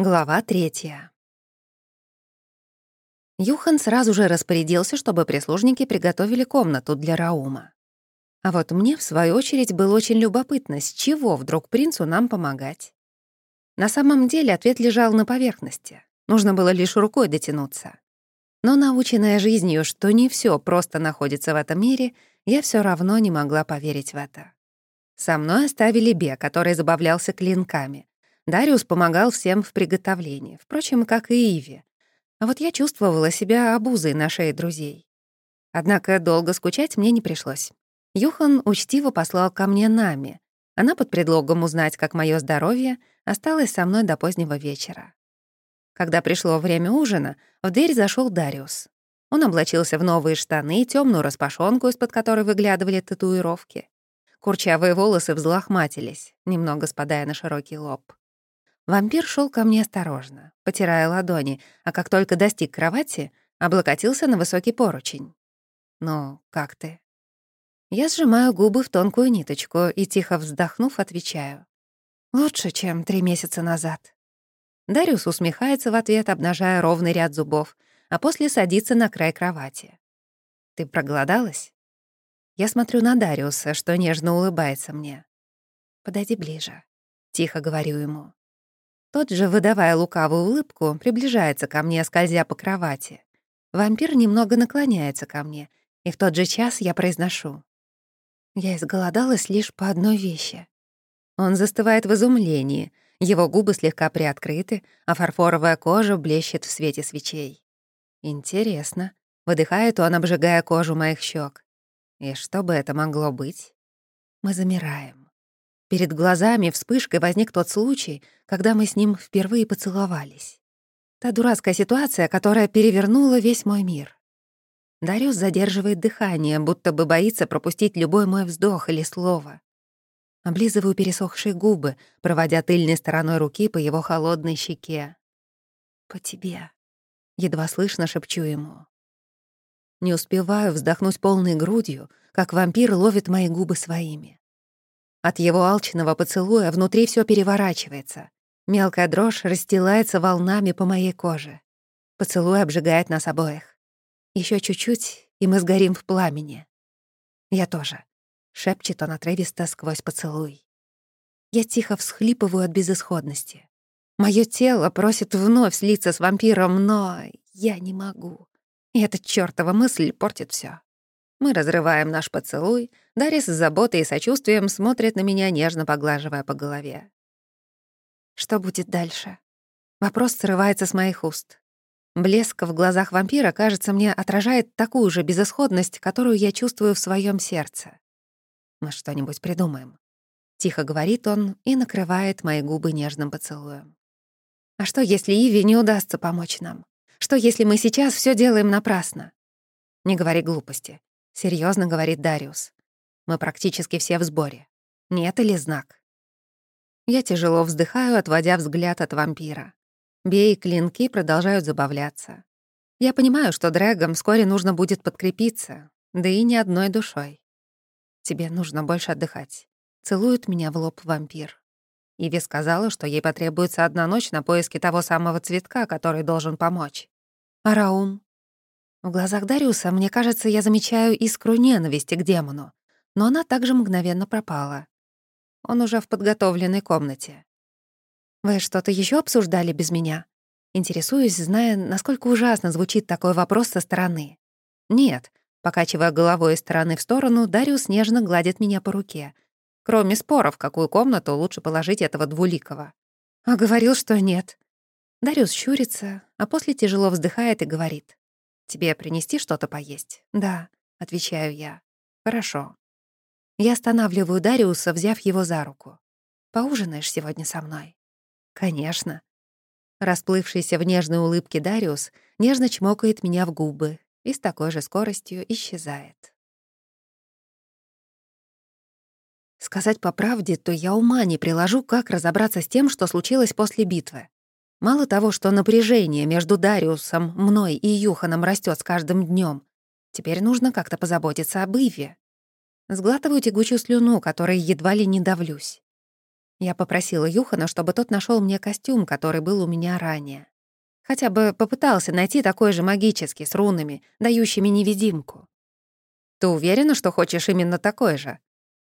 Глава третья. Юхан сразу же распорядился, чтобы прислужники приготовили комнату для Раума. А вот мне, в свою очередь, было очень любопытно, с чего вдруг принцу нам помогать. На самом деле ответ лежал на поверхности. Нужно было лишь рукой дотянуться. Но наученная жизнью, что не все просто находится в этом мире, я все равно не могла поверить в это. Со мной оставили Бе, который забавлялся клинками, Дариус помогал всем в приготовлении, впрочем, как и Иви. А вот я чувствовала себя обузой на шее друзей. Однако долго скучать мне не пришлось. Юхан учтиво послал ко мне Нами. Она под предлогом узнать, как мое здоровье, осталась со мной до позднего вечера. Когда пришло время ужина, в дверь зашел Дариус. Он облачился в новые штаны, темную распашонку, из-под которой выглядывали татуировки. Курчавые волосы взлохматились, немного спадая на широкий лоб. Вампир шел ко мне осторожно, потирая ладони, а как только достиг кровати, облокотился на высокий поручень. «Ну, как ты?» Я сжимаю губы в тонкую ниточку и, тихо вздохнув, отвечаю. «Лучше, чем три месяца назад». Дариус усмехается в ответ, обнажая ровный ряд зубов, а после садится на край кровати. «Ты проголодалась?» Я смотрю на Дариуса, что нежно улыбается мне. «Подойди ближе», — тихо говорю ему. Тот же, выдавая лукавую улыбку, приближается ко мне, скользя по кровати. Вампир немного наклоняется ко мне, и в тот же час я произношу. Я изголодалась лишь по одной вещи. Он застывает в изумлении, его губы слегка приоткрыты, а фарфоровая кожа блещет в свете свечей. Интересно. Выдыхает он, обжигая кожу моих щек. И что бы это могло быть? Мы замираем. Перед глазами вспышкой возник тот случай, когда мы с ним впервые поцеловались. Та дурацкая ситуация, которая перевернула весь мой мир. Дариус задерживает дыхание, будто бы боится пропустить любой мой вздох или слово. Облизываю пересохшие губы, проводя тыльной стороной руки по его холодной щеке. «По тебе», — едва слышно шепчу ему. Не успеваю вздохнуть полной грудью, как вампир ловит мои губы своими. От его алчного поцелуя внутри все переворачивается. Мелкая дрожь расстилается волнами по моей коже. Поцелуй обжигает нас обоих. Еще чуть-чуть, и мы сгорим в пламени. Я тоже. Шепчет он отрывисто сквозь поцелуй. Я тихо всхлипываю от безысходности. Моё тело просит вновь слиться с вампиром, но я не могу. И эта чёртова мысль портит всё. Мы разрываем наш поцелуй. Дарис с заботой и сочувствием смотрит на меня, нежно поглаживая по голове. Что будет дальше? Вопрос срывается с моих уст. Блеск в глазах вампира, кажется, мне отражает такую же безысходность, которую я чувствую в своем сердце. Мы что-нибудь придумаем. Тихо говорит он и накрывает мои губы нежным поцелуем. А что, если Иви не удастся помочь нам? Что, если мы сейчас все делаем напрасно? Не говори глупости серьезно говорит Дариус. Мы практически все в сборе. Нет или знак? Я тяжело вздыхаю, отводя взгляд от вампира. Бей и клинки продолжают забавляться. Я понимаю, что Дрэгом вскоре нужно будет подкрепиться, да и не одной душой. Тебе нужно больше отдыхать. Целует меня в лоб вампир. Иви сказала, что ей потребуется одна ночь на поиске того самого цветка, который должен помочь. А? В глазах Дариуса, мне кажется, я замечаю искру ненависти к демону, но она также мгновенно пропала. Он уже в подготовленной комнате. «Вы что-то еще обсуждали без меня?» Интересуюсь, зная, насколько ужасно звучит такой вопрос со стороны. «Нет», — покачивая головой из стороны в сторону, Дариус нежно гладит меня по руке. Кроме споров, в какую комнату лучше положить этого двуликого. А говорил, что нет. Дариус щурится, а после тяжело вздыхает и говорит. «Тебе принести что-то поесть?» «Да», — отвечаю я. «Хорошо». Я останавливаю Дариуса, взяв его за руку. «Поужинаешь сегодня со мной?» «Конечно». Расплывшийся в нежной улыбке Дариус нежно чмокает меня в губы и с такой же скоростью исчезает. Сказать по правде, то я ума не приложу, как разобраться с тем, что случилось после битвы. Мало того, что напряжение между Дариусом, мной и Юханом растет с каждым днем, теперь нужно как-то позаботиться об Иве. Сглатываю тягучую слюну, которой едва ли не давлюсь. Я попросила Юхана, чтобы тот нашел мне костюм, который был у меня ранее. Хотя бы попытался найти такой же магический, с рунами, дающими невидимку. «Ты уверена, что хочешь именно такой же?»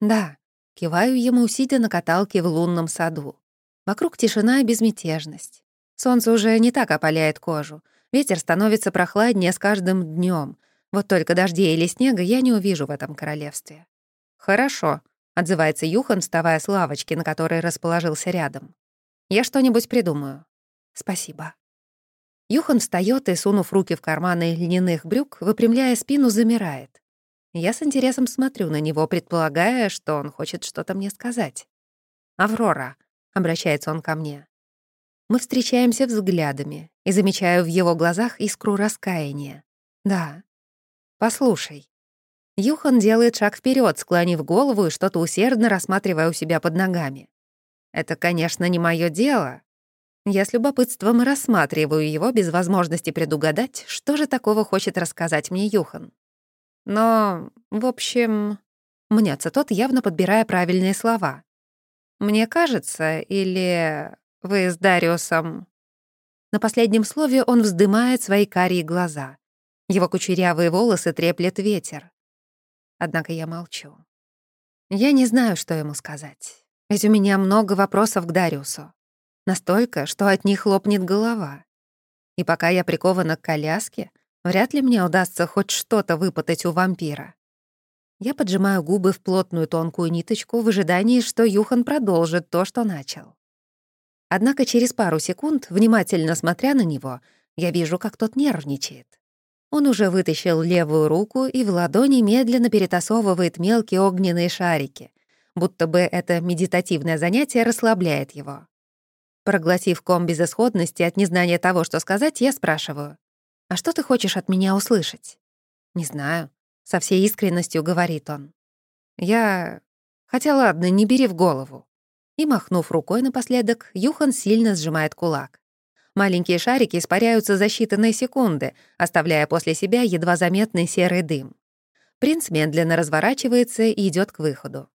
«Да», — киваю ему, сидя на каталке в лунном саду. Вокруг тишина и безмятежность. Солнце уже не так опаляет кожу. Ветер становится прохладнее с каждым днем. Вот только дождей или снега я не увижу в этом королевстве. «Хорошо», — отзывается Юхан, вставая с лавочки, на которой расположился рядом. «Я что-нибудь придумаю». «Спасибо». Юхан встаёт и, сунув руки в карманы льняных брюк, выпрямляя спину, замирает. Я с интересом смотрю на него, предполагая, что он хочет что-то мне сказать. «Аврора», — обращается он ко мне. Мы встречаемся взглядами и замечаю в его глазах искру раскаяния. «Да». «Послушай». Юхан делает шаг вперед, склонив голову и что-то усердно рассматривая у себя под ногами. «Это, конечно, не мое дело». Я с любопытством рассматриваю его без возможности предугадать, что же такого хочет рассказать мне Юхан. Но, в общем, мнется тот, явно подбирая правильные слова. «Мне кажется, или вы с Дариусом...» На последнем слове он вздымает свои карие глаза. Его кучерявые волосы треплет ветер. Однако я молчу. Я не знаю, что ему сказать. Ведь у меня много вопросов к Дариусу. Настолько, что от них лопнет голова. И пока я прикована к коляске, вряд ли мне удастся хоть что-то выпытать у вампира. Я поджимаю губы в плотную тонкую ниточку в ожидании, что Юхан продолжит то, что начал. Однако через пару секунд, внимательно смотря на него, я вижу, как тот нервничает. Он уже вытащил левую руку и в ладони медленно перетасовывает мелкие огненные шарики, будто бы это медитативное занятие расслабляет его. Проглотив ком безысходности от незнания того, что сказать, я спрашиваю, «А что ты хочешь от меня услышать?» «Не знаю», — со всей искренностью говорит он. «Я... Хотя ладно, не бери в голову. И, махнув рукой напоследок, Юхан сильно сжимает кулак. Маленькие шарики испаряются за считанные секунды, оставляя после себя едва заметный серый дым. Принц медленно разворачивается и идет к выходу.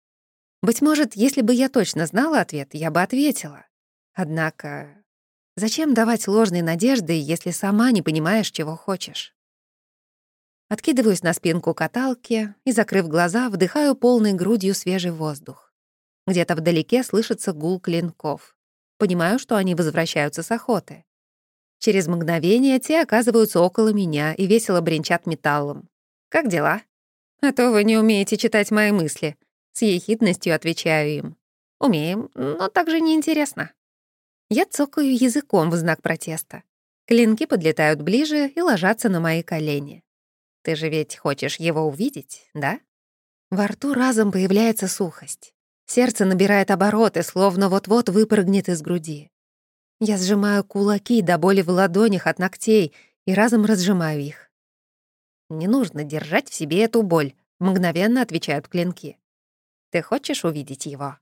Быть может, если бы я точно знала ответ, я бы ответила. Однако, зачем давать ложные надежды, если сама не понимаешь, чего хочешь? Откидываюсь на спинку каталки и, закрыв глаза, вдыхаю полной грудью свежий воздух. Где-то вдалеке слышится гул клинков. Понимаю, что они возвращаются с охоты. Через мгновение те оказываются около меня и весело бренчат металлом. «Как дела?» «А то вы не умеете читать мои мысли». С ехидностью отвечаю им. «Умеем, но также неинтересно». Я цокаю языком в знак протеста. Клинки подлетают ближе и ложатся на мои колени. «Ты же ведь хочешь его увидеть, да?» Во рту разом появляется сухость. Сердце набирает обороты, словно вот-вот выпрыгнет из груди. Я сжимаю кулаки до боли в ладонях от ногтей и разом разжимаю их. «Не нужно держать в себе эту боль», — мгновенно отвечают клинки. «Ты хочешь увидеть его?»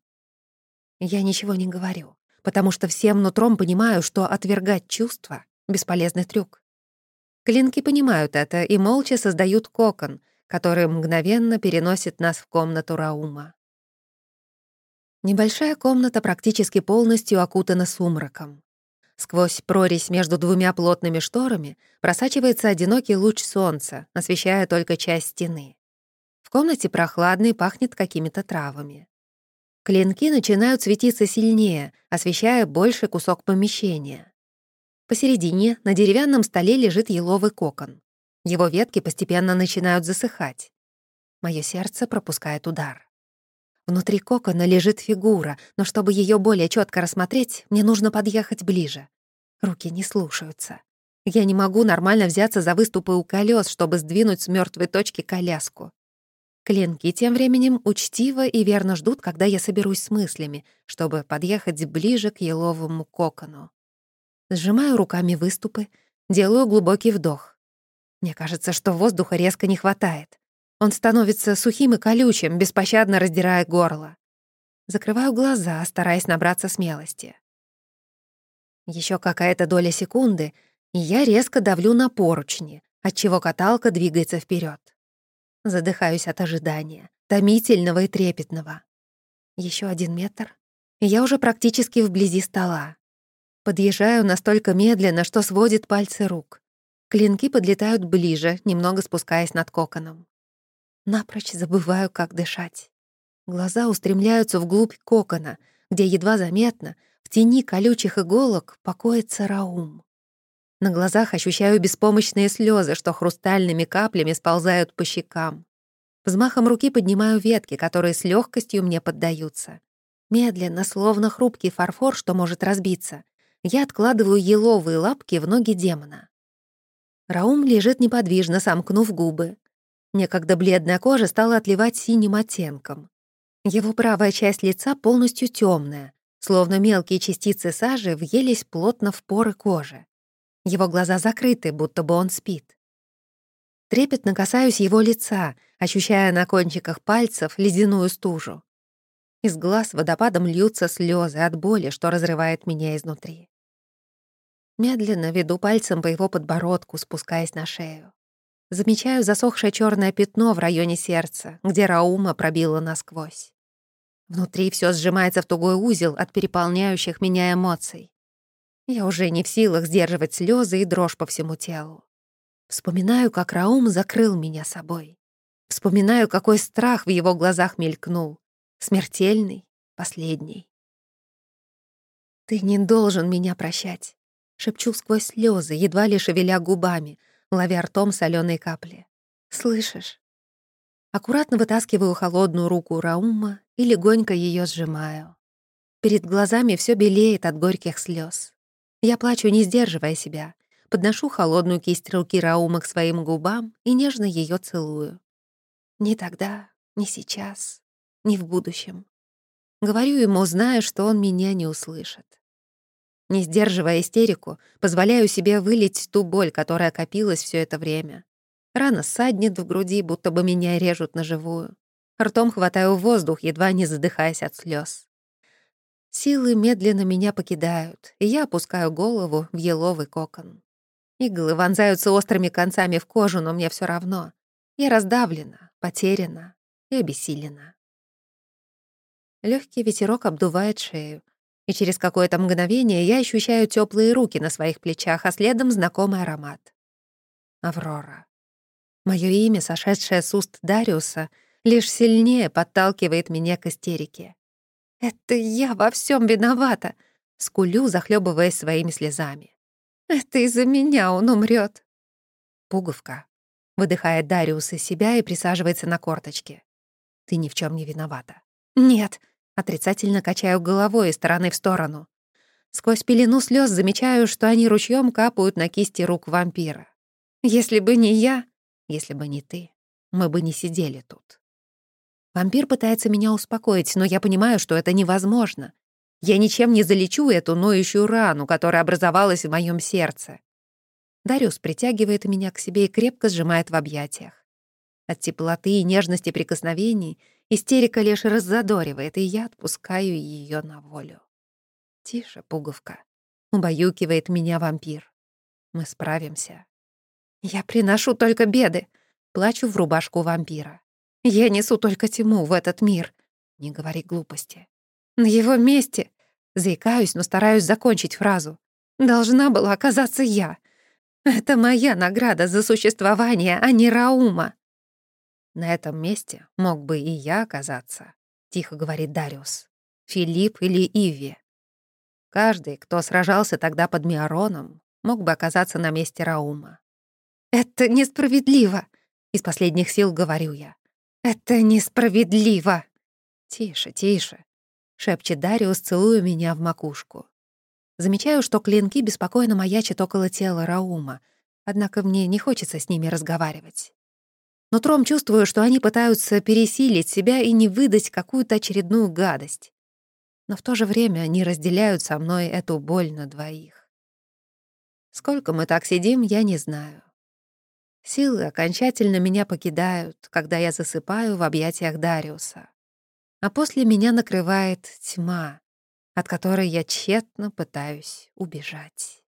Я ничего не говорю, потому что всем нутром понимаю, что отвергать чувства — бесполезный трюк. Клинки понимают это и молча создают кокон, который мгновенно переносит нас в комнату Раума. Небольшая комната практически полностью окутана сумраком. Сквозь прорезь между двумя плотными шторами просачивается одинокий луч солнца, освещая только часть стены. В комнате прохладно и пахнет какими-то травами. Клинки начинают светиться сильнее, освещая больший кусок помещения. Посередине на деревянном столе лежит еловый кокон. Его ветки постепенно начинают засыхать. Мое сердце пропускает удар. Внутри кокона лежит фигура, но чтобы ее более четко рассмотреть, мне нужно подъехать ближе. Руки не слушаются. Я не могу нормально взяться за выступы у колес, чтобы сдвинуть с мертвой точки коляску. Клинки тем временем учтиво и верно ждут, когда я соберусь с мыслями, чтобы подъехать ближе к еловому кокону. Сжимаю руками выступы, делаю глубокий вдох. Мне кажется, что воздуха резко не хватает. Он становится сухим и колючим, беспощадно раздирая горло. Закрываю глаза, стараясь набраться смелости. Еще какая-то доля секунды, и я резко давлю на поручни, отчего каталка двигается вперед. Задыхаюсь от ожидания, томительного и трепетного. Еще один метр, и я уже практически вблизи стола. Подъезжаю настолько медленно, что сводит пальцы рук. Клинки подлетают ближе, немного спускаясь над коконом. Напрочь забываю, как дышать. Глаза устремляются вглубь кокона, где едва заметно, в тени колючих иголок, покоится Раум. На глазах ощущаю беспомощные слезы, что хрустальными каплями сползают по щекам. Взмахом руки поднимаю ветки, которые с легкостью мне поддаются. Медленно, словно хрупкий фарфор, что может разбиться, я откладываю еловые лапки в ноги демона. Раум лежит неподвижно, сомкнув губы. Некогда бледная кожа стала отливать синим оттенком. Его правая часть лица полностью темная, словно мелкие частицы сажи въелись плотно в поры кожи. Его глаза закрыты, будто бы он спит. Трепетно касаюсь его лица, ощущая на кончиках пальцев ледяную стужу. Из глаз водопадом льются слезы от боли, что разрывает меня изнутри. Медленно веду пальцем по его подбородку, спускаясь на шею. Замечаю засохшее черное пятно в районе сердца, где Раума пробила насквозь. Внутри все сжимается в тугой узел от переполняющих меня эмоций. Я уже не в силах сдерживать слезы и дрожь по всему телу. Вспоминаю, как Раум закрыл меня собой. Вспоминаю, какой страх в его глазах мелькнул. Смертельный, последний. «Ты не должен меня прощать», — шепчу сквозь слезы, едва ли шевеля губами, ловя ртом соленые капли. «Слышишь?» Аккуратно вытаскиваю холодную руку Раума и легонько ее сжимаю. Перед глазами все белеет от горьких слез. Я плачу, не сдерживая себя, подношу холодную кисть руки Раума к своим губам и нежно ее целую. Не тогда, не сейчас, не в будущем. Говорю ему, зная, что он меня не услышит. Не сдерживая истерику, позволяю себе вылить ту боль, которая копилась все это время. Рана ссаднет в груди, будто бы меня режут на живую. Ртом хватаю воздух, едва не задыхаясь от слез. Силы медленно меня покидают, и я опускаю голову в еловый кокон. Иглы вонзаются острыми концами в кожу, но мне все равно. Я раздавлена, потеряна и обессилена. Легкий ветерок обдувает шею, и через какое-то мгновение я ощущаю теплые руки на своих плечах, а следом знакомый аромат. Аврора. Мое имя, сошедшее с уст Дариуса, лишь сильнее подталкивает меня к истерике. «Это я во всем виновата!» — скулю, захлебываясь своими слезами. Это из-за меня он умрет. Пуговка. Выдыхает Дариус из себя и присаживается на корточки. Ты ни в чем не виновата. Нет. Отрицательно качаю головой из стороны в сторону. Сквозь пелену слез замечаю, что они ручьем капают на кисти рук вампира. Если бы не я, если бы не ты, мы бы не сидели тут. Вампир пытается меня успокоить, но я понимаю, что это невозможно. Я ничем не залечу эту ноющую рану, которая образовалась в моем сердце. Дариус притягивает меня к себе и крепко сжимает в объятиях. От теплоты и нежности прикосновений истерика лишь раззадоривает, и я отпускаю ее на волю. «Тише, пуговка», — убаюкивает меня вампир. «Мы справимся». «Я приношу только беды», — плачу в рубашку вампира. «Я несу только тьму в этот мир». «Не говори глупости. На его месте, заикаюсь, но стараюсь закончить фразу, должна была оказаться я. Это моя награда за существование, а не Раума. На этом месте мог бы и я оказаться, тихо говорит Дариус. Филипп или Иви. Каждый, кто сражался тогда под Миароном, мог бы оказаться на месте Раума. «Это несправедливо!» — из последних сил говорю я. «Это несправедливо!» «Тише, тише!» — шепчет Дариус, целуя меня в макушку. Замечаю, что клинки беспокойно маячат около тела Раума, однако мне не хочется с ними разговаривать. Нутром чувствую, что они пытаются пересилить себя и не выдать какую-то очередную гадость. Но в то же время они разделяют со мной эту боль на двоих. Сколько мы так сидим, я не знаю. Силы окончательно меня покидают, когда я засыпаю в объятиях Дариуса а после меня накрывает тьма, от которой я тщетно пытаюсь убежать.